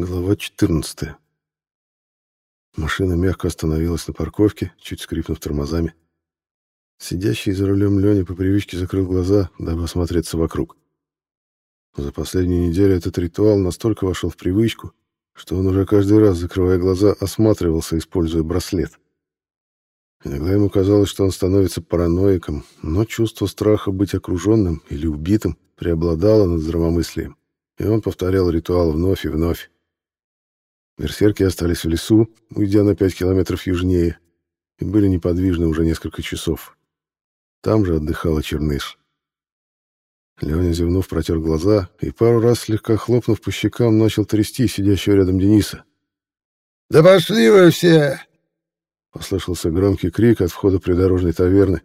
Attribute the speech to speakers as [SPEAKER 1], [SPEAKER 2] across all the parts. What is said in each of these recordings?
[SPEAKER 1] Глава 14. Машина мягко остановилась на парковке, чуть скрипнув тормозами. Сидящий за рулем Леня по привычке закрыл глаза, дабы осмотреться вокруг. За последнюю неделю этот ритуал настолько вошел в привычку, что он уже каждый раз, закрывая глаза, осматривался, используя браслет. Иногда ему казалось, что он становится параноиком, но чувство страха быть окруженным или убитым преобладало над здравомыслием, и он повторял ритуал вновь и вновь. Берсерки остались в лесу, уйдя на пять километров южнее, и были неподвижны уже несколько часов. Там же отдыхала Черныш. Леня, зевнув, протер глаза и пару раз, слегка хлопнув по щекам, начал трясти сидящего рядом Дениса.
[SPEAKER 2] «Да пошли вы все!»
[SPEAKER 1] Послышался громкий крик от входа придорожной таверны.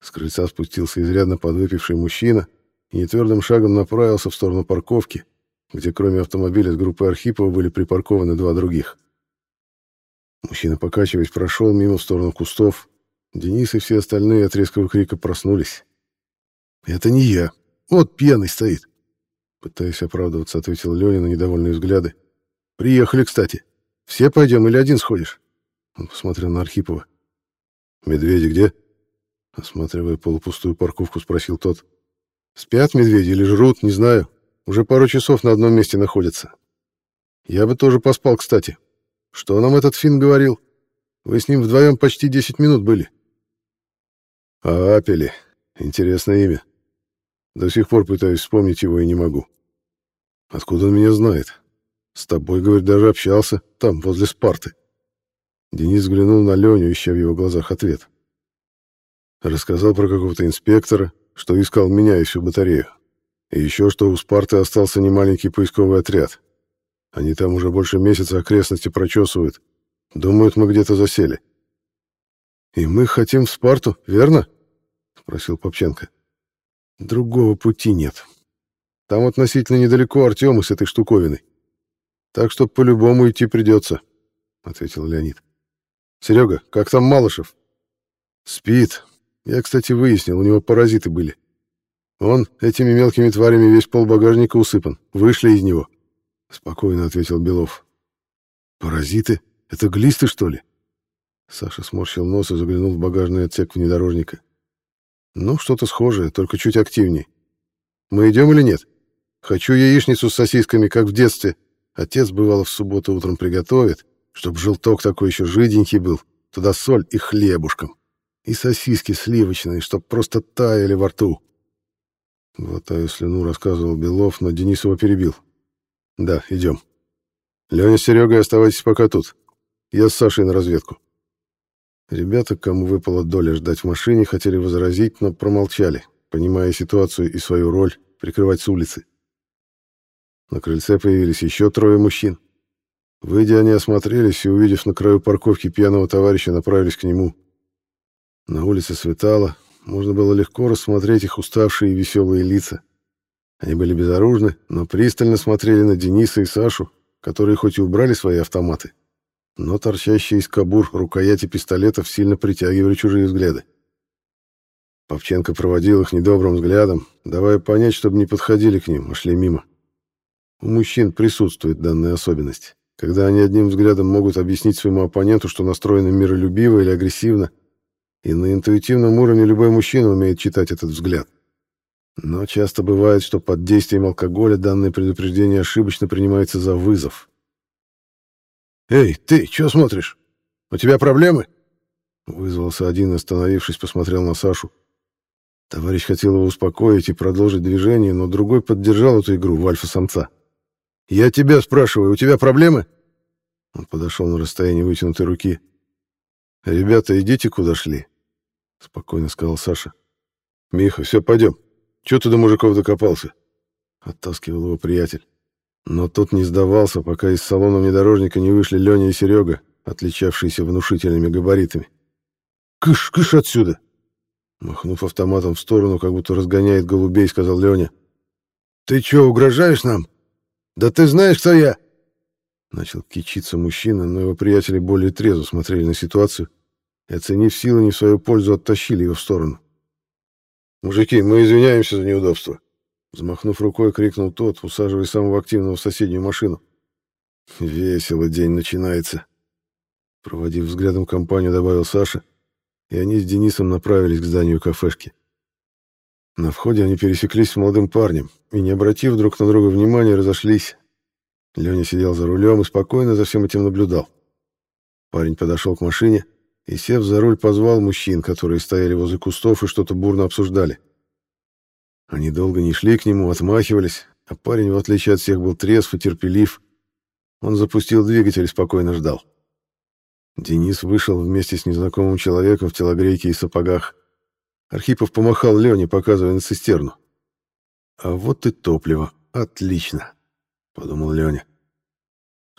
[SPEAKER 1] С крыльца спустился изрядно подвыпивший мужчина и нетвердым шагом направился в сторону парковки, где кроме автомобиля с группой Архипова были припаркованы два других. Мужчина, покачиваясь, прошел мимо в сторону кустов. Денис и все остальные от резкого крика проснулись. «Это не я. Вот пьяный стоит!» Пытаясь оправдываться, ответил Леня на недовольные взгляды. «Приехали, кстати. Все пойдем или один сходишь?» Он посмотрел на Архипова. «Медведи где?» Осматривая полупустую парковку, спросил тот. «Спят медведи или жрут, не знаю. Уже пару часов на одном месте находятся. Я бы тоже поспал, кстати. Что нам этот фин говорил? Вы с ним вдвоем почти 10 минут были. Апели. Интересное имя. До сих пор пытаюсь вспомнить его и не могу. Откуда он меня знает? С тобой, говорит, даже общался, там, возле Спарты. Денис взглянул на Леню, ища в его глазах ответ. Рассказал про какого-то инспектора, что искал меня и всю батарею. И еще что у Спарты остался немаленький поисковый отряд. Они там уже больше месяца окрестности прочесывают. Думают, мы где-то засели. «И мы хотим в Спарту, верно?» — спросил Попченко. «Другого пути нет. Там относительно недалеко Артемы с этой штуковиной. Так что по-любому идти придется», — ответил Леонид. «Серега, как там Малышев?» «Спит. Я, кстати, выяснил, у него паразиты были. Он этими мелкими тварями весь полбагажника усыпан. Вышли из него. Спокойно ответил Белов. Паразиты? Это глисты, что ли? Саша сморщил нос и заглянул в багажный отсек внедорожника. Ну, что-то схожее, только чуть активнее. Мы идем или нет? Хочу яичницу с сосисками, как в детстве. Отец, бывало, в субботу утром приготовит, чтоб желток такой еще жиденький был. Туда соль и хлебушком. И сосиски сливочные, чтоб просто таяли во рту. Глотая слюну, рассказывал Белов, но Денис его перебил. «Да, идем. Леня с Серегой оставайтесь пока тут. Я с Сашей на разведку». Ребята, кому выпала доля ждать в машине, хотели возразить, но промолчали, понимая ситуацию и свою роль прикрывать с улицы. На крыльце появились еще трое мужчин. Выйдя, они осмотрелись и, увидев на краю парковки пьяного товарища, направились к нему. На улице светало, можно было легко рассмотреть их уставшие и веселые лица. Они были безоружны, но пристально смотрели на Дениса и Сашу, которые хоть и убрали свои автоматы, но торчащие из кабур рукояти пистолетов сильно притягивали чужие взгляды. Павченко проводил их недобрым взглядом, давая понять, чтобы не подходили к ним, а шли мимо. У мужчин присутствует данная особенность, когда они одним взглядом могут объяснить своему оппоненту, что настроены миролюбиво или агрессивно, и на интуитивном уровне любой мужчина умеет читать этот взгляд. Но часто бывает, что под действием алкоголя данное предупреждение ошибочно принимается за вызов. «Эй, ты, что смотришь? У тебя проблемы?» Вызвался один, остановившись, посмотрел на Сашу. Товарищ хотел его успокоить и продолжить движение, но другой поддержал эту игру в альфа-самца. «Я тебя спрашиваю, у тебя проблемы?» Он подошел на расстояние вытянутой руки. «Ребята, идите, куда шли. — спокойно сказал Саша. «Миха, все, пойдем. Чего ты до мужиков докопался?» — оттаскивал его приятель. Но тот не сдавался, пока из салона внедорожника не вышли Леня и Серега, отличавшиеся внушительными габаритами. «Кыш, кыш отсюда!» Махнув автоматом в сторону, как будто разгоняет голубей, сказал Леня. «Ты что, угрожаешь нам? Да ты знаешь, кто я!» Начал кичиться мужчина, но его приятели более трезво смотрели на ситуацию и, оценив силы не в свою пользу, оттащили его в сторону. «Мужики, мы извиняемся за неудобство!» Взмахнув рукой, крикнул тот, усаживая самого активного в соседнюю машину. Весело день начинается. Проводив взглядом компанию, добавил Саша, и они с Денисом направились к зданию кафешки. На входе они пересеклись с молодым парнем и, не обратив друг на друга внимания, разошлись. Леня сидел за рулем и спокойно за всем этим наблюдал. Парень подошел к машине и, сев за руль, позвал мужчин, которые стояли возле кустов и что-то бурно обсуждали. Они долго не шли к нему, отмахивались, а парень, в отличие от всех, был трезв и терпелив. Он запустил двигатель и спокойно ждал. Денис вышел вместе с незнакомым человеком в телогрейке и сапогах. Архипов помахал Лене, показывая на цистерну. «А вот и топливо. Отлично!» — подумал Леня.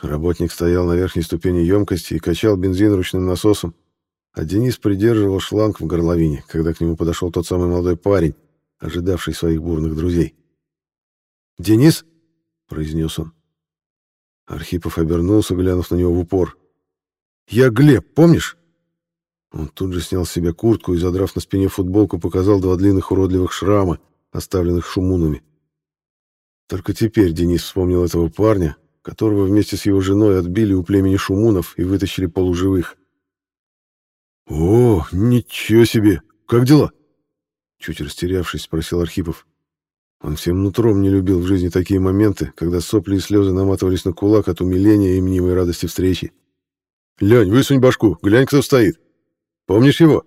[SPEAKER 1] Работник стоял на верхней ступени емкости и качал бензин ручным насосом, а Денис придерживал шланг в горловине, когда к нему подошел тот самый молодой парень, ожидавший своих бурных друзей. «Денис?» — произнес он. Архипов обернулся, глянув на него в упор. «Я Глеб, помнишь?» Он тут же снял с себя куртку и, задрав на спине футболку, показал два длинных уродливых шрама, оставленных шумунами. Только теперь Денис вспомнил этого парня, которого вместе с его женой отбили у племени шумунов и вытащили полуживых. «О, ничего себе! Как дела?» Чуть растерявшись, спросил Архипов. Он всем нутром не любил в жизни такие моменты, когда сопли и слезы наматывались на кулак от умиления и мнимой радости встречи. «Лень, высунь башку, глянь, кто стоит. Помнишь его?»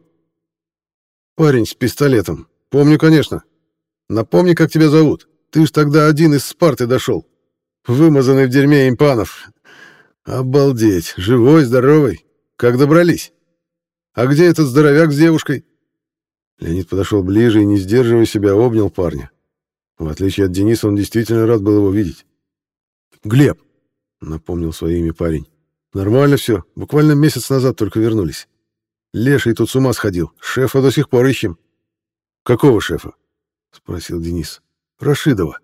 [SPEAKER 1] «Парень с пистолетом. Помню, конечно. Напомни, как тебя зовут. Ты ж тогда один из Спарты дошел. Вымазанный в дерьме импанов. Обалдеть, живой, здоровый. Как добрались? А где этот здоровяк с девушкой?» Леонид подошел ближе и, не сдерживая себя, обнял парня. В отличие от Дениса, он действительно рад был его видеть. «Глеб!» — напомнил свое имя парень. «Нормально все. Буквально месяц назад только вернулись. Леший тут с ума сходил. Шефа до сих пор ищем». «Какого шефа?» — спросил Денис. «Рашидова».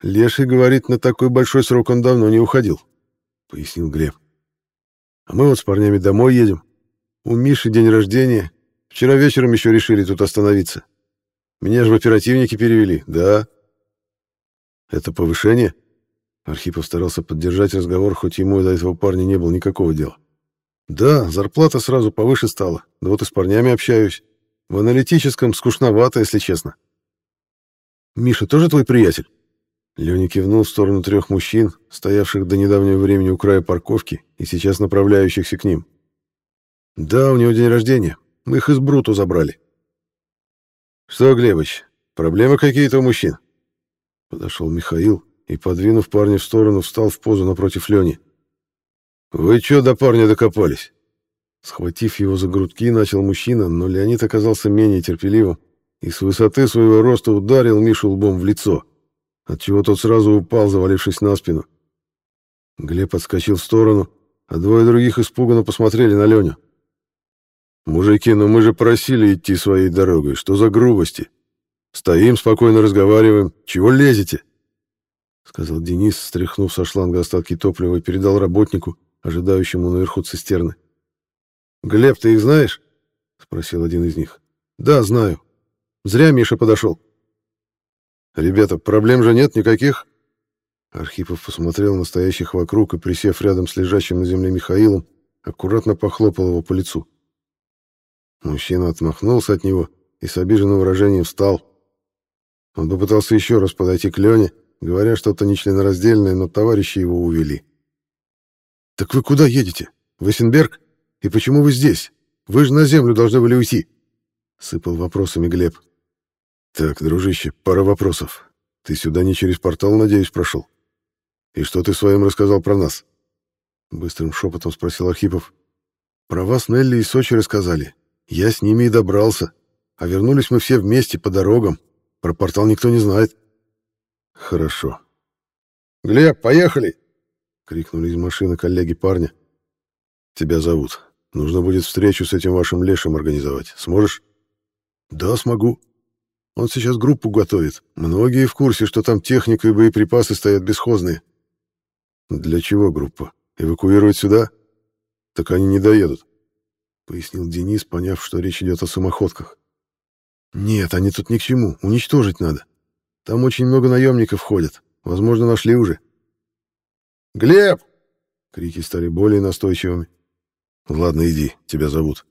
[SPEAKER 1] «Леший, говорит, на такой большой срок он давно не уходил», — пояснил Глеб. «А мы вот с парнями домой едем. У Миши день рождения. Вчера вечером еще решили тут остановиться. Меня же в оперативники перевели, да. Это повышение? Архипов старался поддержать разговор, хоть ему до этого парня не было никакого дела. Да, зарплата сразу повыше стала. Да вот и с парнями общаюсь. В аналитическом скучновато, если честно. Миша тоже твой приятель? Леня кивнул в сторону трех мужчин, стоявших до недавнего времени у края парковки и сейчас направляющихся к ним. Да, у него день рождения. Мы их из Бруту забрали. «Что, Глебыч, проблемы какие-то у мужчин?» Подошел Михаил и, подвинув парня в сторону, встал в позу напротив Лени. «Вы чё до парня докопались?» Схватив его за грудки, начал мужчина, но Леонид оказался менее терпеливым и с высоты своего роста ударил Мишу лбом в лицо, отчего тот сразу упал, завалившись на спину. Глеб отскочил в сторону, а двое других испуганно посмотрели на Леню. «Мужики, ну мы же просили идти своей дорогой. Что за грубости? Стоим, спокойно разговариваем. Чего лезете?» Сказал Денис, стряхнув со шланга остатки топлива и передал работнику, ожидающему наверху цистерны. «Глеб, ты их знаешь?» — спросил один из них. «Да, знаю. Зря Миша подошел». «Ребята, проблем же нет никаких?» Архипов посмотрел на стоящих вокруг и, присев рядом с лежащим на земле Михаилом, аккуратно похлопал его по лицу. Мужчина отмахнулся от него и с обиженным выражением встал. Он попытался еще раз подойти к Лене, говоря что-то нечленораздельное, но товарищи его увели. «Так вы куда едете? В Эссенберг? И почему вы здесь? Вы же на землю должны были уйти!» Сыпал вопросами Глеб. «Так, дружище, пара вопросов. Ты сюда не через портал, надеюсь, прошел? И что ты своим рассказал про нас?» Быстрым шепотом спросил Архипов. «Про вас Нелли и Сочи рассказали. Я с ними и добрался. А вернулись мы все вместе по дорогам. Про портал никто не знает. Хорошо. Глеб, поехали! крикнули из машины коллеги парня. Тебя зовут. Нужно будет встречу с этим вашим лешим организовать. Сможешь? Да, смогу. Он сейчас группу готовит. Многие в курсе, что там техника и боеприпасы стоят бесхозные. Для чего группа? Эвакуировать сюда? Так они не доедут. — пояснил Денис, поняв, что речь идет о самоходках. «Нет, они тут ни к чему. Уничтожить надо. Там очень много наемников ходят. Возможно, нашли уже». «Глеб, Крики стали более настойчивыми. «Ладно, иди, тебя зовут.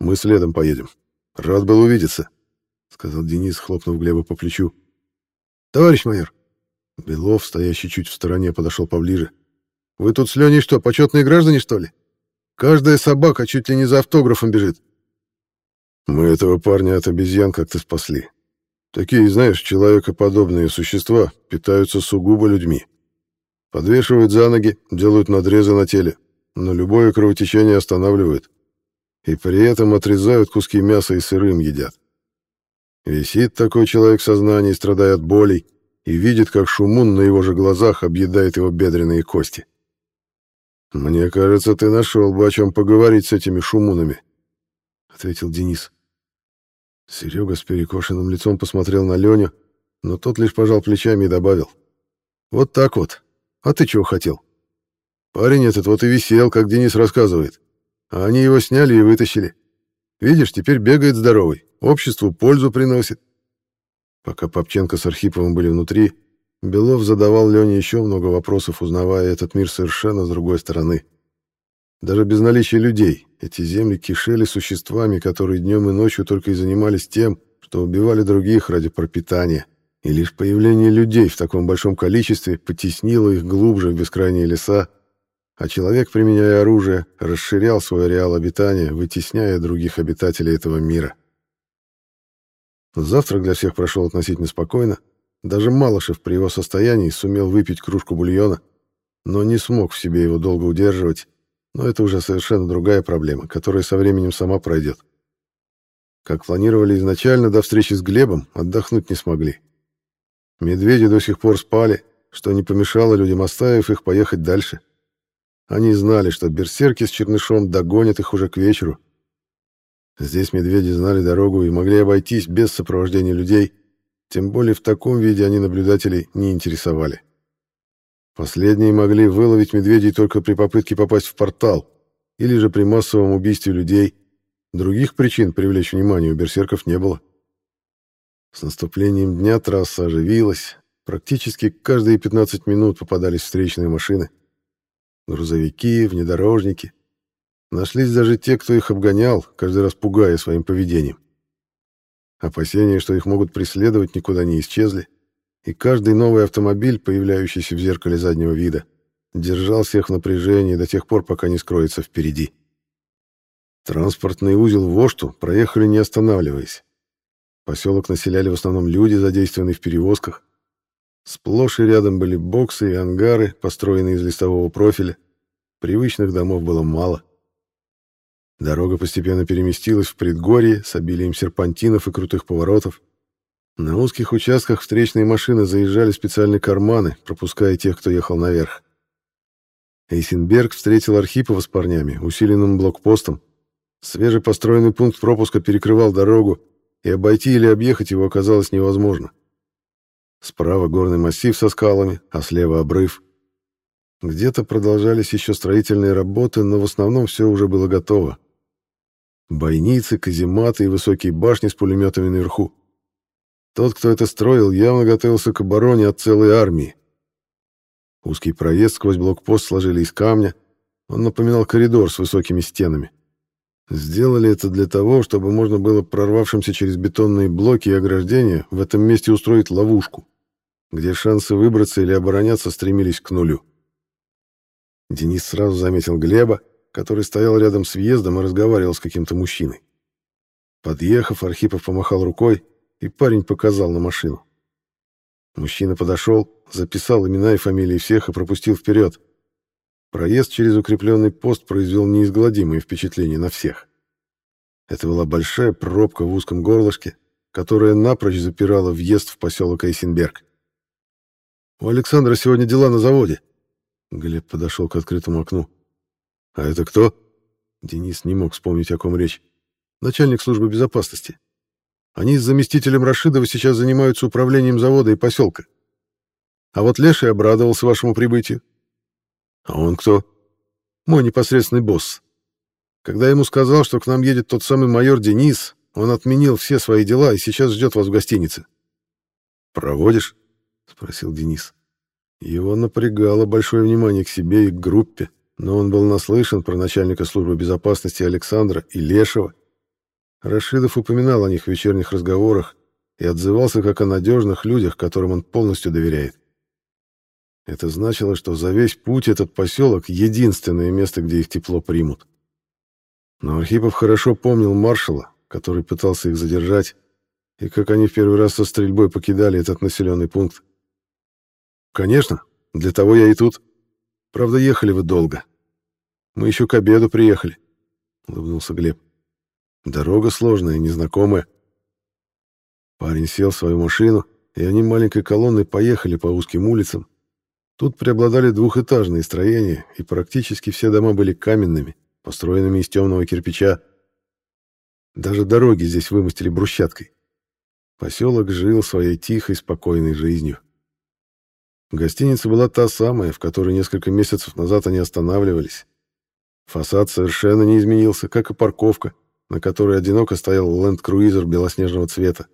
[SPEAKER 1] Мы следом поедем. Рад был увидеться», — сказал Денис, хлопнув Глеба по плечу.
[SPEAKER 2] «Товарищ майор!»
[SPEAKER 1] Белов, стоящий чуть в стороне, подошел поближе.
[SPEAKER 2] «Вы тут с Леней что, почетные граждане, что ли? Каждая собака чуть ли не за автографом бежит».
[SPEAKER 1] «Мы этого парня от обезьян как-то спасли. Такие, знаешь, человекоподобные существа питаются сугубо людьми. Подвешивают за ноги, делают надрезы на теле, но любое кровотечение останавливают. И при этом отрезают куски мяса и сырым едят. Висит такой человек в сознании, страдая от болей, и видит, как шумун на его же глазах объедает его бедренные кости. «Мне кажется, ты нашел бы о чем поговорить с этими шумунами», — ответил Денис. Серега с перекошенным лицом посмотрел на Леню, но тот лишь пожал плечами и добавил. «Вот так вот. А ты чего хотел?» «Парень этот вот и висел, как Денис рассказывает. А они его сняли и вытащили. Видишь, теперь бегает здоровый, обществу пользу приносит». Пока Попченко с Архиповым были внутри, Белов задавал Лене еще много вопросов, узнавая этот мир совершенно с другой стороны. Даже без наличия людей эти земли кишели существами, которые днем и ночью только и занимались тем, что убивали других ради пропитания. И лишь появление людей в таком большом количестве потеснило их глубже в бескрайние леса, а человек, применяя оружие, расширял свой ареал обитания, вытесняя других обитателей этого мира. Завтрак для всех прошел относительно спокойно. Даже Малышев при его состоянии сумел выпить кружку бульона, но не смог в себе его долго удерживать но это уже совершенно другая проблема, которая со временем сама пройдет. Как планировали изначально, до встречи с Глебом отдохнуть не смогли. Медведи до сих пор спали, что не помешало людям, оставив их поехать дальше. Они знали, что берсерки с чернышом догонят их уже к вечеру. Здесь медведи знали дорогу и могли обойтись без сопровождения людей, тем более в таком виде они наблюдателей не интересовали. Последние могли выловить медведей только при попытке попасть в портал или же при массовом убийстве людей. Других причин привлечь внимание у берсерков не было. С наступлением дня трасса оживилась. Практически каждые 15 минут попадались встречные машины. Грузовики, внедорожники. Нашлись даже те, кто их обгонял, каждый раз пугая своим поведением. Опасения, что их могут преследовать, никуда не исчезли и каждый новый автомобиль, появляющийся в зеркале заднего вида, держал всех в напряжении до тех пор, пока не скроется впереди. Транспортный узел Вошту проехали не останавливаясь. Поселок населяли в основном люди, задействованные в перевозках. Сплошь и рядом были боксы и ангары, построенные из листового профиля. Привычных домов было мало. Дорога постепенно переместилась в предгорье с обилием серпантинов и крутых поворотов. На узких участках встречные машины заезжали специальные карманы, пропуская тех, кто ехал наверх. Эйсенберг встретил Архипова с парнями, усиленным блокпостом. Свежепостроенный пункт пропуска перекрывал дорогу, и обойти или объехать его оказалось невозможно. Справа горный массив со скалами, а слева обрыв. Где-то продолжались еще строительные работы, но в основном все уже было готово. Бойницы, казематы и высокие башни с пулеметами наверху. Тот, кто это строил, явно готовился к обороне от целой армии. Узкий проезд сквозь блокпост сложили из камня. Он напоминал коридор с высокими стенами. Сделали это для того, чтобы можно было прорвавшимся через бетонные блоки и ограждения в этом месте устроить ловушку, где шансы выбраться или обороняться стремились к нулю. Денис сразу заметил Глеба, который стоял рядом с въездом и разговаривал с каким-то мужчиной. Подъехав, Архипов помахал рукой, и парень показал на машину. Мужчина подошел, записал имена и фамилии всех и пропустил вперед. Проезд через укрепленный пост произвел неизгладимое впечатление на всех. Это была большая пробка в узком горлышке, которая напрочь запирала въезд в поселок Эйсенберг. «У Александра сегодня дела на заводе». Глеб подошел к открытому окну. «А это кто?» Денис не мог вспомнить, о ком речь. «Начальник службы безопасности. Они с заместителем Рашидова сейчас занимаются управлением завода и поселка. А вот Леший обрадовался вашему прибытию. А он кто? Мой непосредственный босс. Когда ему сказал, что к нам едет тот самый майор Денис, он отменил все свои дела и сейчас ждет вас в гостинице. «Проводишь?» — спросил Денис. Его напрягало большое внимание к себе и к группе, Но он был наслышан про начальника службы безопасности Александра и Лешего. Рашидов упоминал о них в вечерних разговорах и отзывался как о надежных людях, которым он полностью доверяет. Это значило, что за весь путь этот поселок — единственное место, где их тепло примут. Но Архипов хорошо помнил маршала, который пытался их задержать, и как они в первый раз со стрельбой покидали этот населенный пункт. «Конечно, для того я и тут. Правда, ехали вы долго. Мы еще к обеду приехали», — улыбнулся Глеб. «Дорога сложная, незнакомая». Парень сел в свою машину, и они маленькой колонной поехали по узким улицам. Тут преобладали двухэтажные строения, и практически все дома были каменными, построенными из темного кирпича. Даже дороги здесь вымостили брусчаткой. Поселок жил своей тихой, спокойной жизнью. Гостиница была та самая, в которой несколько месяцев назад они останавливались. Фасад совершенно не изменился, как и парковка, на которой одиноко стоял ленд-круизер белоснежного цвета.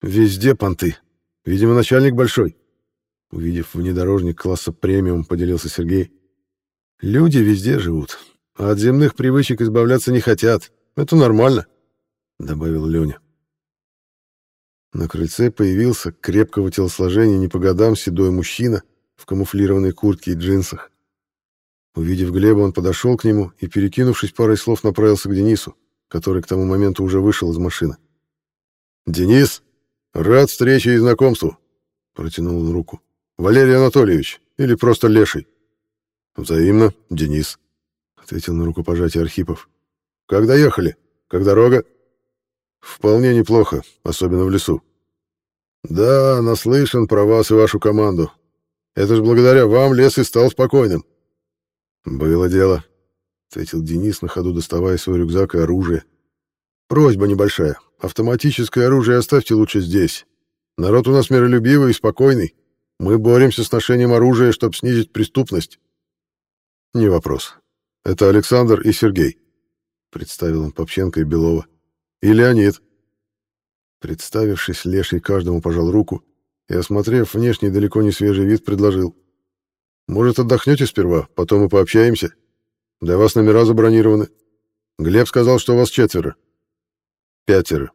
[SPEAKER 1] «Везде понты. Видимо, начальник большой». Увидев внедорожник класса премиум, поделился Сергей. «Люди везде живут, а от земных привычек избавляться не хотят. Это нормально», — добавил Леня. На крыльце появился крепкого телосложения не по годам седой мужчина в камуфлированной куртке и джинсах. Увидев Глеба, он подошел к нему и, перекинувшись парой слов, направился к Денису, который к тому моменту уже вышел из машины. «Денис, рад встрече и знакомству!» — протянул он руку. «Валерий Анатольевич или просто Леший?» «Взаимно, Денис», — ответил на рукопожатие Архипов. «Когда ехали? Как дорога?» Вполне неплохо, особенно в лесу. Да, наслышан про вас и вашу команду. Это же благодаря вам лес и стал спокойным. Было дело, ответил Денис на ходу, доставая свой рюкзак и оружие. Просьба небольшая. Автоматическое оружие оставьте лучше здесь. Народ у нас миролюбивый и спокойный. Мы боремся с ношением оружия, чтобы снизить преступность. Не вопрос. Это Александр и Сергей, представил он Попченко и Белова. И Леонид. Представившись, Леший каждому пожал руку и, осмотрев внешний далеко не свежий вид, предложил. «Может, отдохнете сперва, потом мы пообщаемся? Для вас номера забронированы. Глеб сказал, что у вас четверо». «Пятеро.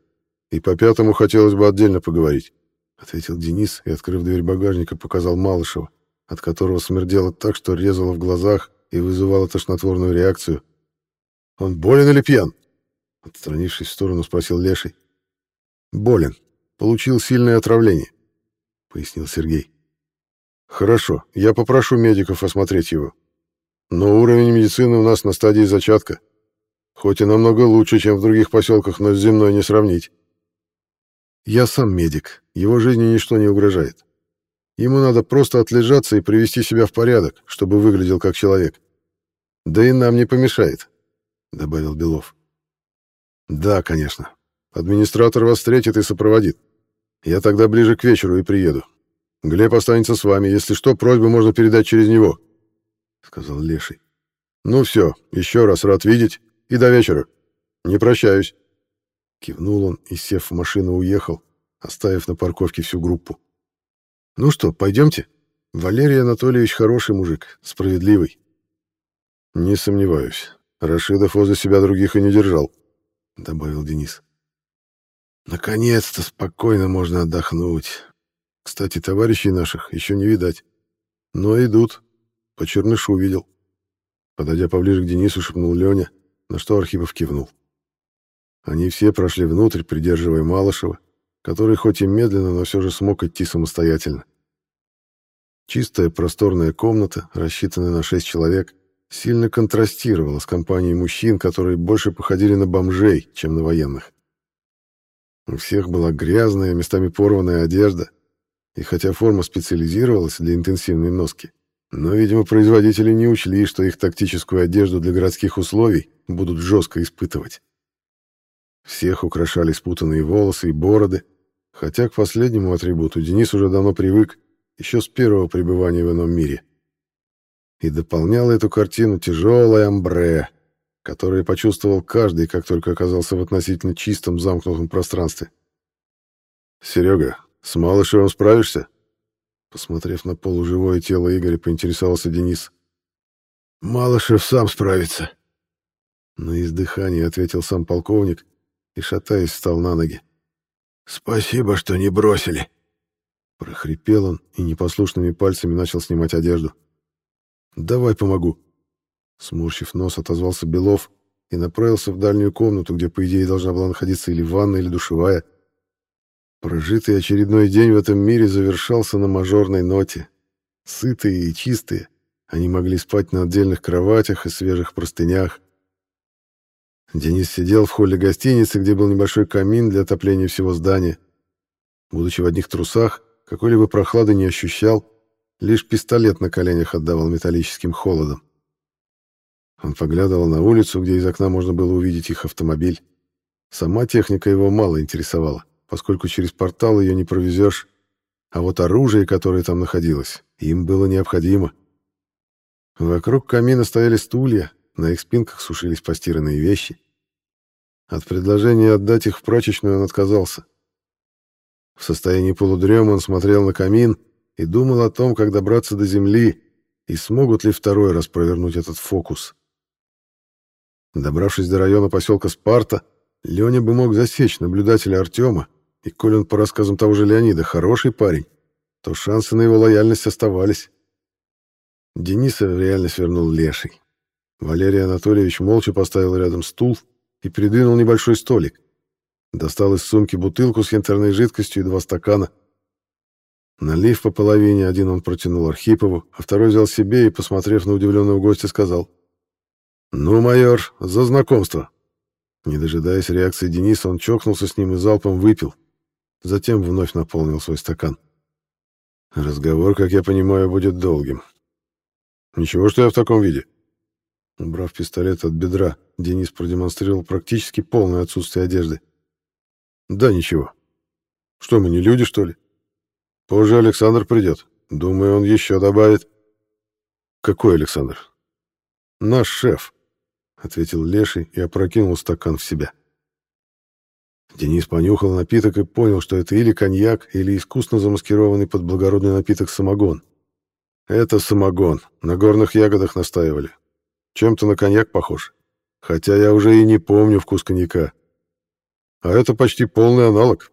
[SPEAKER 1] И по пятому хотелось бы отдельно поговорить», — ответил Денис и, открыв дверь багажника, показал Малышева, от которого смердело так, что резало в глазах и вызывало тошнотворную реакцию. «Он болен или пьян?» Отстранившись в сторону, спросил Леший. «Болен. Получил сильное отравление», — пояснил Сергей. «Хорошо, я попрошу медиков осмотреть его. Но уровень медицины у нас на стадии зачатка. Хоть и намного лучше, чем в других поселках, но с земной не сравнить. Я сам медик, его жизни ничто не угрожает. Ему надо просто отлежаться и привести себя в порядок, чтобы выглядел как человек. Да и нам не помешает», — добавил Белов. Да, конечно. Администратор вас встретит и сопроводит. Я тогда ближе к вечеру и приеду. Глеб останется с вами. Если что, просьбу можно передать через него, сказал Леший. Ну все, еще раз рад видеть и до вечера. Не прощаюсь. Кивнул он и, сев в машину, уехал, оставив на парковке всю группу. Ну что, пойдемте? Валерий Анатольевич хороший мужик, справедливый. Не сомневаюсь. Рашидов возле себя других и не держал. — добавил Денис. «Наконец-то спокойно можно отдохнуть. Кстати, товарищей наших еще не видать. Но идут. По чернышу видел». Подойдя поближе к Денису, шепнул Леня, на что Архипов кивнул. Они все прошли внутрь, придерживая Малышева, который хоть и медленно, но все же смог идти самостоятельно. Чистая просторная комната, рассчитанная на шесть человек, сильно контрастировала с компанией мужчин, которые больше походили на бомжей, чем на военных. У всех была грязная, местами порванная одежда, и хотя форма специализировалась для интенсивной носки, но, видимо, производители не учли, что их тактическую одежду для городских условий будут жестко испытывать. Всех украшали спутанные волосы и бороды, хотя к последнему атрибуту Денис уже давно привык, еще с первого пребывания в ином мире и дополнял эту картину тяжелое амбре, которое почувствовал каждый, как только оказался в относительно чистом замкнутом пространстве. «Серега, с Малышевым справишься?» Посмотрев на полуживое тело Игоря, поинтересовался Денис.
[SPEAKER 2] Малышев сам справится.
[SPEAKER 1] На издыхание ответил сам полковник и, шатаясь, встал на ноги.
[SPEAKER 2] «Спасибо, что не бросили!»
[SPEAKER 1] Прохрипел он и непослушными пальцами начал снимать одежду. «Давай помогу!» Сморщив нос, отозвался Белов и направился в дальнюю комнату, где, по идее, должна была находиться или ванна, или душевая. Прожитый очередной день в этом мире завершался на мажорной ноте. Сытые и чистые, они могли спать на отдельных кроватях и свежих простынях. Денис сидел в холле гостиницы, где был небольшой камин для отопления всего здания. Будучи в одних трусах, какой-либо прохлады не ощущал, лишь пистолет на коленях отдавал металлическим холодом. Он поглядывал на улицу, где из окна можно было увидеть их автомобиль. Сама техника его мало интересовала, поскольку через портал ее не провезешь, а вот оружие, которое там находилось, им было необходимо. Вокруг камина стояли стулья, на их спинках сушились постиранные вещи. От предложения отдать их в прачечную он отказался. В состоянии полудрема он смотрел на камин и думал о том, как добраться до земли и смогут ли второй раз провернуть этот фокус. Добравшись до района поселка Спарта, Леня бы мог засечь наблюдателя Артема, и коль он, по рассказам того же Леонида, хороший парень, то шансы на его лояльность оставались. Дениса в реальность вернул Леший. Валерий Анатольевич молча поставил рядом стул и придвинул небольшой столик. Достал из сумки бутылку с янтарной жидкостью и два стакана. Налив по половине, один он протянул Архипову, а второй взял себе и, посмотрев на удивленного гостя, сказал. «Ну, майор, за знакомство». Не дожидаясь реакции Дениса, он чокнулся с ним и залпом выпил. Затем вновь наполнил свой стакан. Разговор, как я понимаю, будет долгим. Ничего, что я в таком виде. Убрав пистолет от бедра, Денис продемонстрировал практически полное отсутствие одежды. Да ничего. Что, мы не люди, что ли? Позже Александр придет. Думаю, он еще добавит. Какой Александр? Наш шеф, ответил Леший и опрокинул стакан в себя. Денис понюхал напиток и понял, что это или коньяк, или искусно замаскированный под благородный напиток самогон. Это самогон. На горных ягодах настаивали. Чем-то на коньяк похож. Хотя я уже и не помню вкус коньяка. А это почти полный аналог.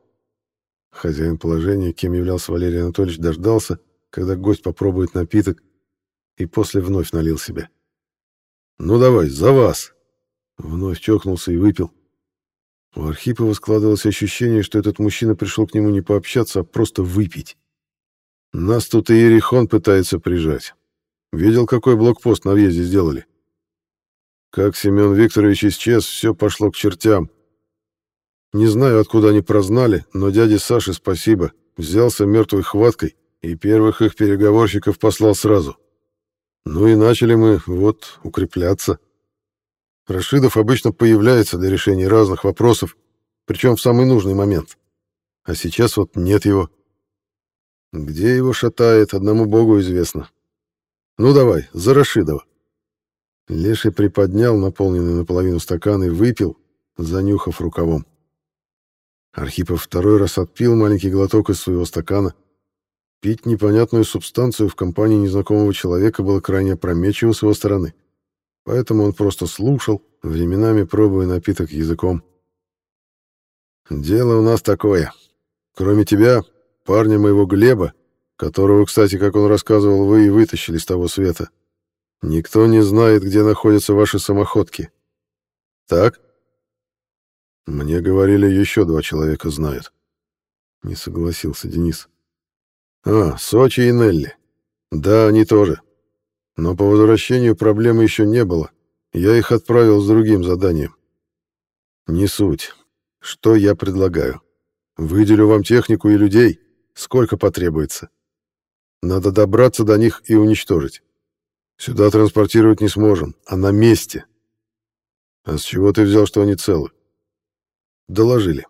[SPEAKER 1] Хозяин положения, кем являлся Валерий Анатольевич, дождался, когда гость попробует напиток, и после вновь налил себе. «Ну давай, за вас!» Вновь чокнулся и выпил. У Архипова складывалось ощущение, что этот мужчина пришел к нему не пообщаться, а просто выпить. Нас тут и Ерихон пытается прижать. Видел, какой блокпост на въезде сделали? Как Семен Викторович исчез, все пошло к чертям. Не знаю, откуда они прознали, но дяде Саше спасибо. Взялся мертвой хваткой и первых их переговорщиков послал сразу. Ну и начали мы, вот, укрепляться. Рашидов обычно появляется для решения разных вопросов, причем в самый нужный момент. А сейчас вот нет его. Где его шатает, одному богу известно. Ну давай, за Рашидова. Леший приподнял наполненный наполовину стакан и выпил, занюхав рукавом. Архипов второй раз отпил маленький глоток из своего стакана. Пить непонятную субстанцию в компании незнакомого человека было крайне опрометчиво с его стороны. Поэтому он просто слушал, временами пробуя напиток языком. «Дело у нас такое. Кроме тебя, парня моего Глеба, которого, кстати, как он рассказывал, вы и вытащили с того света. Никто не знает, где находятся ваши самоходки. Так? Мне говорили, еще два человека знают. Не согласился Денис. А, Сочи и Нелли. Да, они тоже. Но по возвращению проблемы еще не было. Я их отправил с другим заданием. Не суть. Что я предлагаю? Выделю вам технику и людей, Сколько потребуется? Надо добраться до них и уничтожить. Сюда транспортировать не сможем, а на месте. А с чего ты взял, что они целы? Доложили.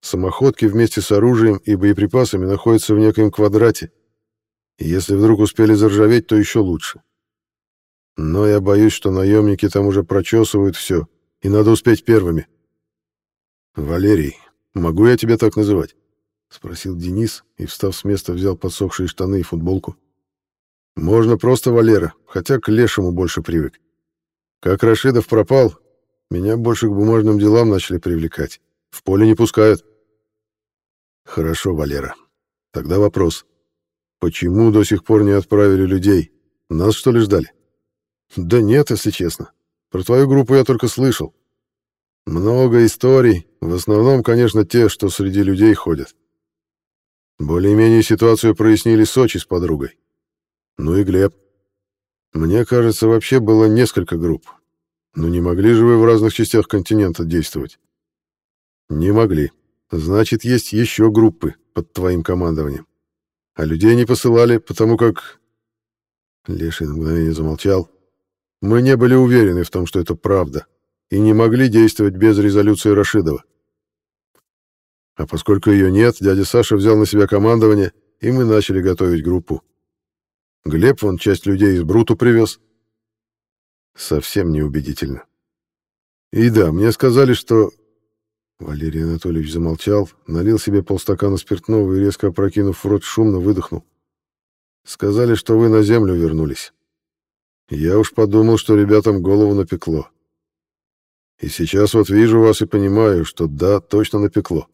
[SPEAKER 1] Самоходки вместе с оружием и боеприпасами находятся в некоем квадрате. Если вдруг успели заржаветь, то еще лучше. Но я боюсь, что наемники там уже прочесывают все, и надо успеть первыми. Валерий, могу я тебя так называть? — спросил Денис и, встав с места, взял подсохшие штаны и футболку. Можно просто Валера, хотя к лешему больше привык. Как Рашидов пропал, меня больше к бумажным делам начали привлекать. В поле не пускают. Хорошо, Валера. Тогда вопрос. Почему до сих пор не отправили людей? Нас что ли ждали? Да нет, если честно. Про твою группу я только слышал. Много историй, в основном, конечно, те, что среди людей ходят. Более-менее ситуацию прояснили Сочи с подругой. Ну и Глеб. Мне кажется, вообще было несколько групп. Но не могли же вы в разных частях континента действовать? Не могли. Значит, есть еще группы под твоим командованием. А людей не посылали, потому как... Леший на мгновение замолчал. Мы не были уверены в том, что это правда, и не могли действовать без резолюции Рашидова. А поскольку ее нет, дядя Саша взял на себя командование, и мы начали готовить группу. Глеб вон часть людей из Бруту привез. Совсем неубедительно. И да, мне сказали, что... Валерий Анатольевич замолчал, налил себе полстакана спиртного и, резко опрокинув в рот, шумно выдохнул. Сказали, что вы на землю вернулись. Я уж подумал, что ребятам голову напекло. И сейчас вот вижу вас и понимаю, что да, точно напекло.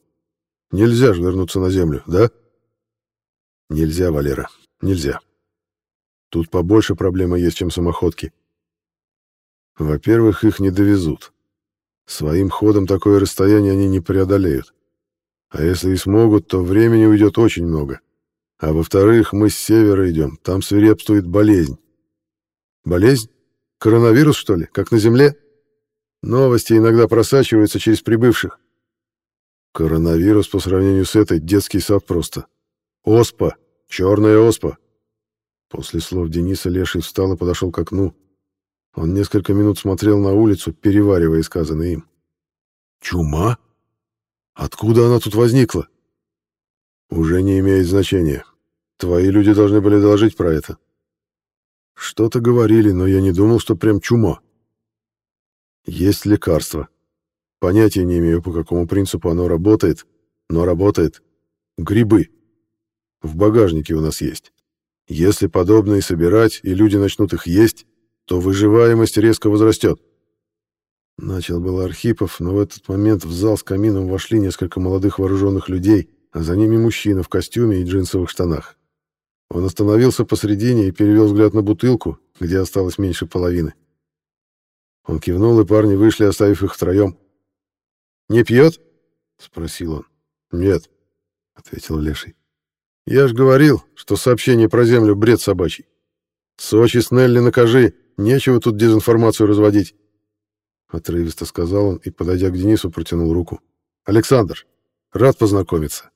[SPEAKER 1] Нельзя же вернуться на землю, да? Нельзя, Валера, нельзя. Тут побольше проблемы есть, чем самоходки. Во-первых, их не довезут. Своим ходом такое расстояние они не преодолеют. А если и смогут, то времени уйдет очень много. А во-вторых, мы с севера идем, там свирепствует болезнь. Болезнь? Коронавирус, что ли, как на Земле? Новости иногда просачиваются через прибывших. Коронавирус по сравнению с этой детский сад просто. Оспа, черная оспа. После слов Дениса Леший встал и подошел к окну. Он несколько минут смотрел на улицу, переваривая сказанное им. «Чума? Откуда она тут возникла?» «Уже не имеет значения. Твои люди должны были доложить про это». «Что-то говорили, но я не думал, что прям чума». «Есть лекарство. Понятия не имею, по какому принципу оно работает, но работает. Грибы. В багажнике у нас есть. Если подобные собирать, и люди начнут их есть, то выживаемость резко возрастет. Начал был Архипов, но в этот момент в зал с камином вошли несколько молодых вооруженных людей, а за ними мужчина в костюме и джинсовых штанах. Он остановился посредине и перевел взгляд на бутылку, где осталось меньше половины. Он кивнул, и парни вышли, оставив их втроем. «Не пьет?» — спросил он. «Нет», — ответил Леший. «Я ж говорил, что сообщение про землю — бред собачий. Сочи с Нелли накажи, Нечего тут дезинформацию разводить. Отрывисто сказал он и, подойдя к Денису, протянул руку. Александр, рад познакомиться.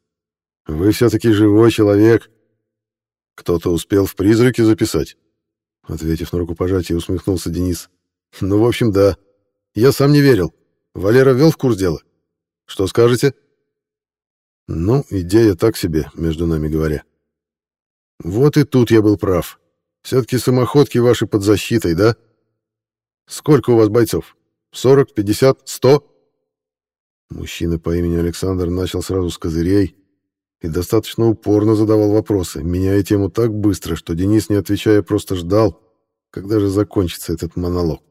[SPEAKER 1] Вы все-таки живой человек. Кто-то успел в призраке записать? Ответив на рукопожатие, усмехнулся Денис. Ну, в общем, да. Я сам не верил. Валера ввел в курс дела. Что скажете? Ну, идея так себе, между нами говоря. Вот и тут я был прав. Все-таки самоходки ваши под защитой, да? Сколько у вас бойцов? 40, 50, 100? Мужчина по имени Александр начал сразу с козырей и достаточно упорно задавал вопросы, меняя тему так быстро, что Денис, не отвечая, просто ждал, когда же закончится этот монолог.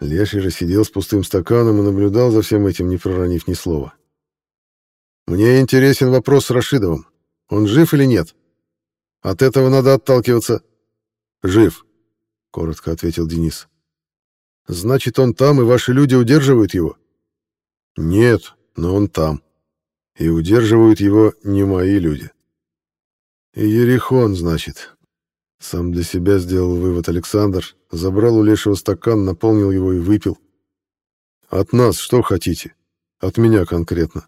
[SPEAKER 1] Леший же сидел с пустым стаканом и наблюдал за всем этим, не проронив ни слова. «Мне интересен вопрос с Рашидовым. Он жив или нет? От этого надо отталкиваться. «Жив», — коротко ответил Денис. «Значит, он там, и ваши люди удерживают его?» «Нет, но он там. И удерживают его не мои люди». «И Ерехон, значит». Сам для себя сделал вывод Александр, забрал у Лешего стакан, наполнил его и выпил. «От нас что хотите? От меня конкретно».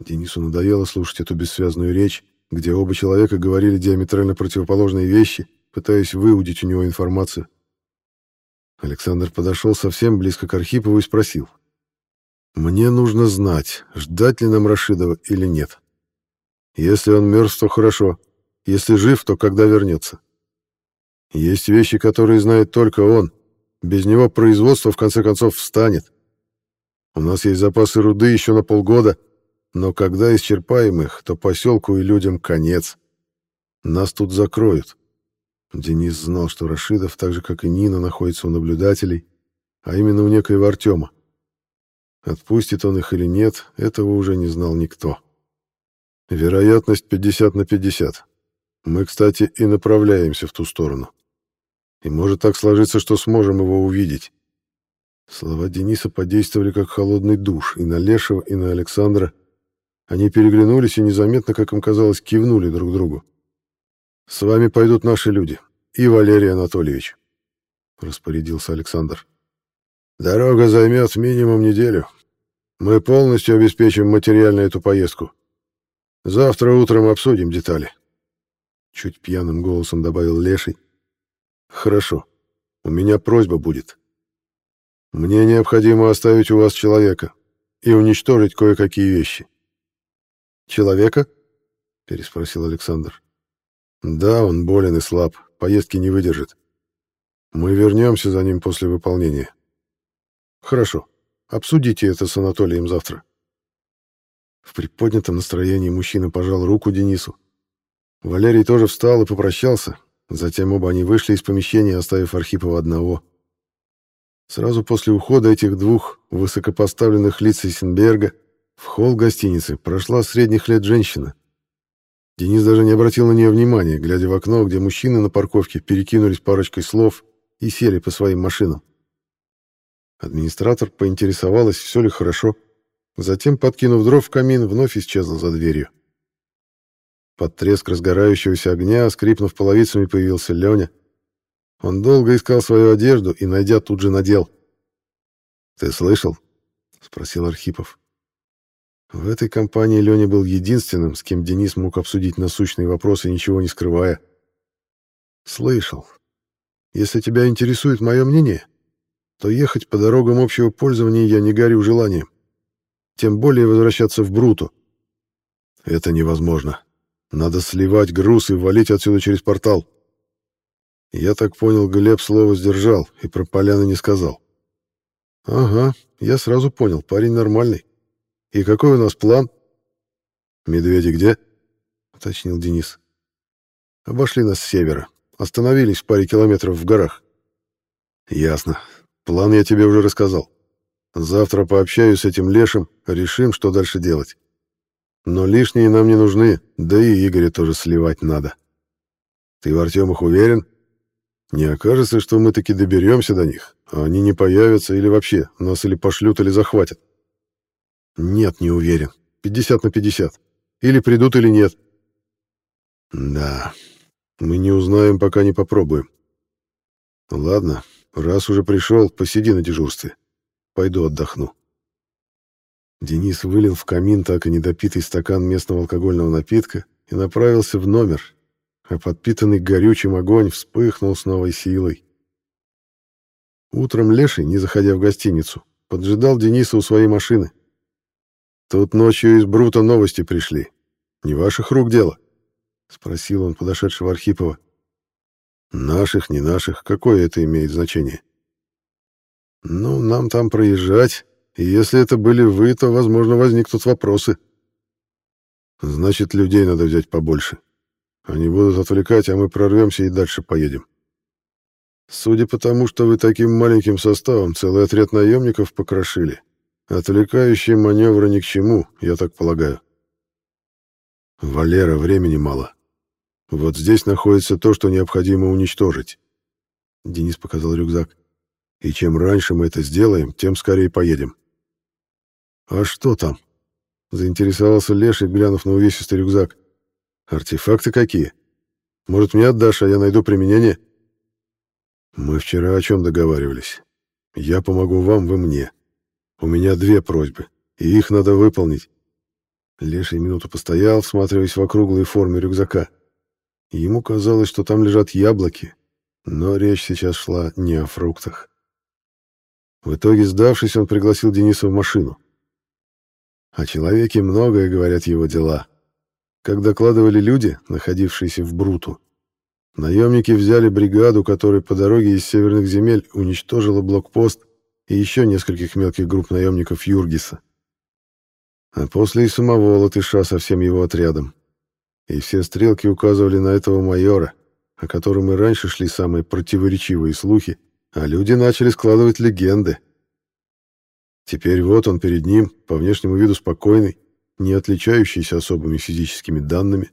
[SPEAKER 1] Денису надоело слушать эту бессвязную речь, где оба человека говорили диаметрально противоположные вещи, пытаясь выудить у него информацию. Александр подошел совсем близко к Архипову и спросил. «Мне нужно знать, ждать ли нам Рашидова или нет. Если он мертв, то хорошо. Если жив, то когда вернется. Есть вещи, которые знает только он. Без него производство, в конце концов, встанет. У нас есть запасы руды еще на полгода, но когда исчерпаем их, то поселку и людям конец. Нас тут закроют. Денис знал, что Рашидов, так же как и Нина, находится у наблюдателей, а именно у некоего Артема. Отпустит он их или нет, этого уже не знал никто. Вероятность 50 на 50. Мы, кстати, и направляемся в ту сторону. И может так сложиться, что сможем его увидеть. Слова Дениса подействовали как холодный душ и на Лешего, и на Александра. Они переглянулись и незаметно, как им казалось, кивнули друг другу. «С вами пойдут наши люди. И Валерий Анатольевич», — распорядился Александр. «Дорога займет минимум неделю. Мы полностью обеспечим материально эту поездку. Завтра утром обсудим детали». Чуть пьяным голосом добавил Леший. «Хорошо. У меня просьба будет. Мне необходимо оставить у вас человека и уничтожить кое-какие вещи. Человека? переспросил Александр. Да, он болен и слаб, поездки не выдержит. Мы вернемся за ним после выполнения. Хорошо. Обсудите это с Анатолием завтра. В приподнятом настроении мужчина пожал руку Денису. Валерий тоже встал и попрощался. Затем оба они вышли из помещения, оставив Архипова одного. Сразу после ухода этих двух высокопоставленных лиц Исенберга в холл гостиницы прошла средних лет женщина. Денис даже не обратил на нее внимания, глядя в окно, где мужчины на парковке перекинулись парочкой слов и сели по своим машинам. Администратор поинтересовалась, все ли хорошо. Затем, подкинув дров в камин, вновь исчезла за дверью. Под треск разгорающегося огня, скрипнув половицами, появился Леня — он долго искал свою одежду и, найдя, тут же надел. «Ты слышал?» — спросил Архипов. В этой компании Леня был единственным, с кем Денис мог обсудить насущные вопросы, ничего не скрывая. «Слышал. Если тебя интересует мое мнение, то ехать по дорогам общего пользования я не горю желанием. Тем более возвращаться в Бруту. Это невозможно. Надо сливать груз и валить отсюда через портал. Я так понял, Глеб слово сдержал и про поляны не сказал. Ага, я сразу понял, парень нормальный. И какой у нас план? Медведи где? уточнил Денис. Обошли нас с севера. Остановились в паре километров в горах. Ясно. План я тебе уже рассказал. Завтра пообщаюсь с этим лешим, решим, что дальше делать. Но лишние нам не нужны, да и Игоря тоже сливать надо. Ты в Артемах уверен? Не окажется, что мы таки доберемся до них, а они не появятся или вообще нас или пошлют, или захватят. Нет, не уверен. 50 на 50. Или придут, или нет. Да, мы не узнаем, пока не попробуем. Ладно, раз уже пришел, посиди на дежурстве. Пойду отдохну. Денис вылил в камин так и недопитый стакан местного алкогольного напитка и направился в номер, а подпитанный горючим огонь вспыхнул с новой силой. Утром Леший, не заходя в гостиницу, поджидал Дениса у своей машины. «Тут ночью из Брута новости пришли. Не ваших рук дело?» — спросил он подошедшего Архипова. «Наших, не наших, какое это имеет значение?» «Ну, нам там проезжать, и если это были вы, то, возможно, возникнут вопросы». «Значит, людей надо взять побольше», они будут отвлекать, а мы прорвемся и дальше поедем. Судя по тому, что вы таким маленьким составом целый отряд наемников покрошили, отвлекающие маневры ни к чему, я так полагаю. Валера, времени мало. Вот здесь находится то, что необходимо уничтожить. Денис показал рюкзак. И чем раньше мы это сделаем, тем скорее поедем. А что там? Заинтересовался Леший, глянув на увесистый рюкзак. Артефакты какие? Может, мне отдашь, а я найду применение? Мы вчера о чем договаривались? Я помогу вам, вы мне. У меня две просьбы, и их надо выполнить. Леший минуту постоял, всматриваясь в округлые формы рюкзака. Ему казалось, что там лежат яблоки, но речь сейчас шла не о фруктах. В итоге, сдавшись, он пригласил Дениса в машину. О человеке многое говорят его дела. Как докладывали люди, находившиеся в Бруту, наемники взяли бригаду, которая по дороге из северных земель уничтожила блокпост и еще нескольких мелких групп наемников Юргиса. А после и самого латыша со всем его отрядом. И все стрелки указывали на этого майора, о котором и раньше шли самые противоречивые слухи, а люди начали складывать легенды. Теперь вот он перед ним, по внешнему виду спокойный, не отличающийся особыми физическими данными.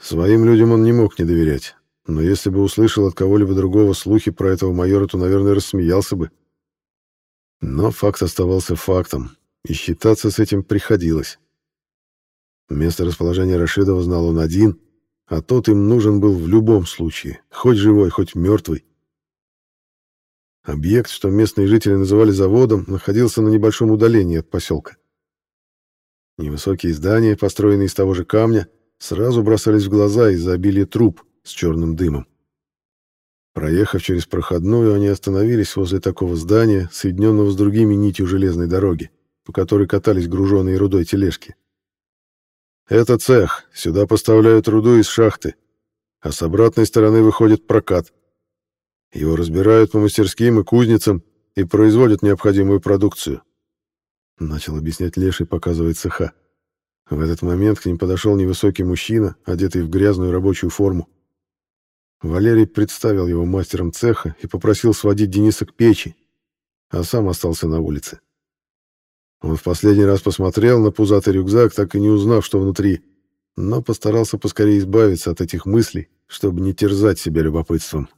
[SPEAKER 1] Своим людям он не мог не доверять, но если бы услышал от кого-либо другого слухи про этого майора, то, наверное, рассмеялся бы. Но факт оставался фактом, и считаться с этим приходилось. Место расположения Рашидова знал он один, а тот им нужен был в любом случае, хоть живой, хоть мертвый. Объект, что местные жители называли заводом, находился на небольшом удалении от поселка. Невысокие здания, построенные из того же камня, сразу бросались в глаза из-за обилия труб с черным дымом. Проехав через проходную, они остановились возле такого здания, соединенного с другими нитью железной дороги, по которой катались груженные рудой тележки. «Это цех. Сюда поставляют руду из шахты. А с обратной стороны выходит прокат. Его разбирают по мастерским и кузницам и производят необходимую продукцию». Начал объяснять Леший, показывая цеха. В этот момент к ним подошел невысокий мужчина, одетый в грязную рабочую форму. Валерий представил его мастером цеха и попросил сводить Дениса к печи, а сам остался на улице. Он в последний раз посмотрел на пузатый рюкзак, так и не узнав, что внутри, но постарался поскорее избавиться от этих мыслей, чтобы не терзать себя любопытством.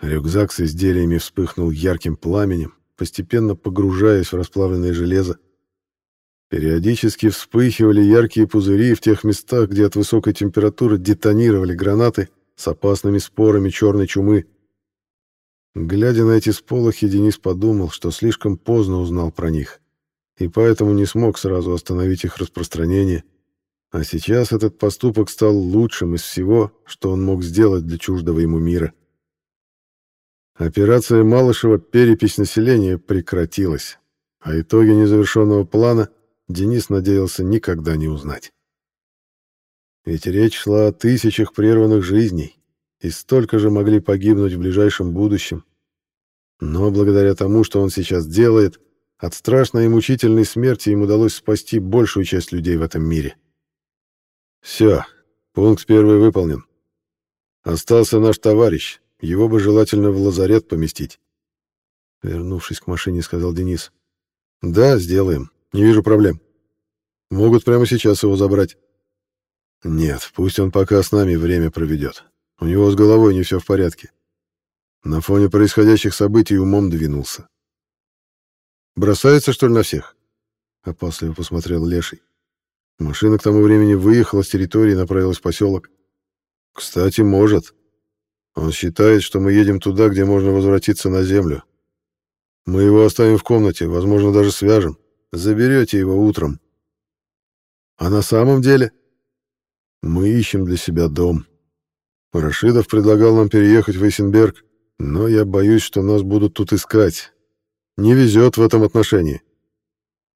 [SPEAKER 1] Рюкзак с изделиями вспыхнул ярким пламенем, постепенно погружаясь в расплавленное железо, Периодически вспыхивали яркие пузыри в тех местах, где от высокой температуры детонировали гранаты с опасными спорами черной чумы. Глядя на эти сполохи, Денис подумал, что слишком поздно узнал про них, и поэтому не смог сразу остановить их распространение. А сейчас этот поступок стал лучшим из всего, что он мог сделать для чуждого ему мира. Операция Малышева «Перепись населения» прекратилась, а итоги незавершенного плана — Денис надеялся никогда не узнать. Ведь речь шла о тысячах прерванных жизней, и столько же могли погибнуть в ближайшем будущем. Но благодаря тому, что он сейчас делает, от страшной и мучительной смерти им удалось спасти большую часть людей в этом мире. Все, пункт первый выполнен. Остался наш товарищ, его бы желательно в лазарет поместить. Вернувшись к машине, сказал Денис. Да, сделаем. Не вижу проблем. Могут прямо сейчас его забрать. Нет, пусть он пока с нами время проведет. У него с головой не все в порядке. На фоне происходящих событий умом двинулся. «Бросается, что ли, на всех?» — опасливо посмотрел Леший. Машина к тому времени выехала с территории и направилась в поселок. «Кстати, может. Он считает, что мы едем туда, где можно возвратиться на землю. Мы его оставим в комнате, возможно, даже свяжем. Заберете его утром. А на самом деле мы ищем для себя дом. Рашидов предлагал нам переехать в Эйсенберг, но я боюсь, что нас будут тут искать. Не везет в этом отношении.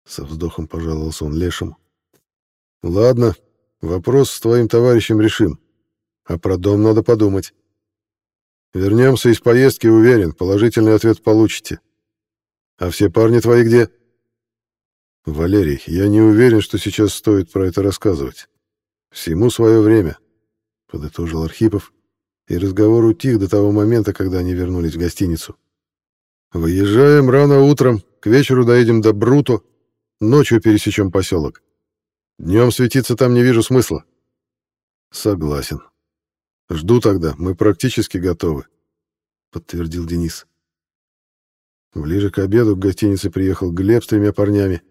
[SPEAKER 1] Со вздохом пожаловался он Лешему. Ладно, вопрос с твоим товарищем решим. А про дом надо подумать. Вернемся из поездки, уверен, положительный ответ получите. А все парни твои где? «Валерий, я не уверен, что сейчас стоит про это рассказывать. Всему свое время», — подытожил Архипов, и разговор утих до того момента, когда они вернулись в гостиницу. «Выезжаем рано утром, к вечеру доедем до Бруту, ночью пересечем поселок. Днем светиться там не вижу смысла». «Согласен. Жду тогда, мы практически готовы», — подтвердил Денис. Ближе к обеду к гостинице приехал Глеб с тремя парнями,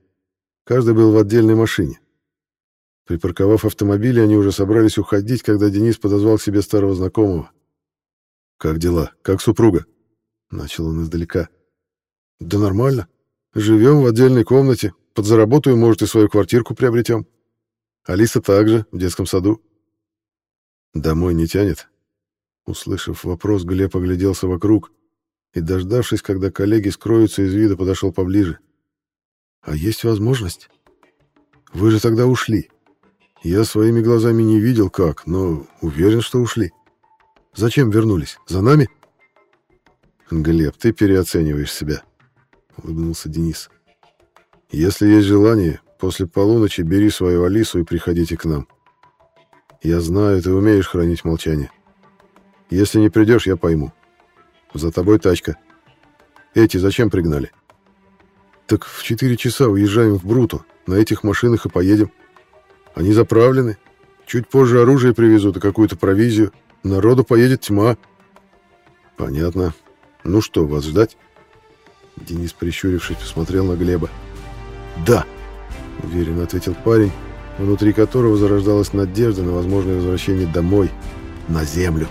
[SPEAKER 1] Каждый был в отдельной машине. Припарковав автомобиль, они уже собрались уходить, когда Денис подозвал к себе старого знакомого. «Как дела? Как супруга?» Начал он издалека. «Да нормально. Живем в отдельной комнате. Подзаработаю, может, и свою квартирку приобретем. Алиса также, в детском саду». «Домой не тянет?» Услышав вопрос, Глеб огляделся вокруг и, дождавшись, когда коллеги скроются из вида, подошел поближе. А есть возможность? Вы же тогда ушли. Я своими глазами не видел как, но уверен, что ушли. Зачем вернулись? За нами? Глеб, ты переоцениваешь себя, улыбнулся Денис. Если есть желание, после полуночи бери свою Алису и приходите к нам. Я знаю, ты умеешь хранить молчание. Если не придешь, я пойму. За тобой тачка. Эти зачем пригнали?
[SPEAKER 2] Так в 4 часа уезжаем в Бруту. На этих машинах и поедем. Они заправлены. Чуть позже оружие привезут и какую-то провизию. Народу поедет тьма.
[SPEAKER 1] Понятно. Ну что, вас ждать? Денис, прищурившись, посмотрел на Глеба.
[SPEAKER 2] Да,
[SPEAKER 1] уверенно ответил парень, внутри которого зарождалась надежда на возможное возвращение домой, на землю.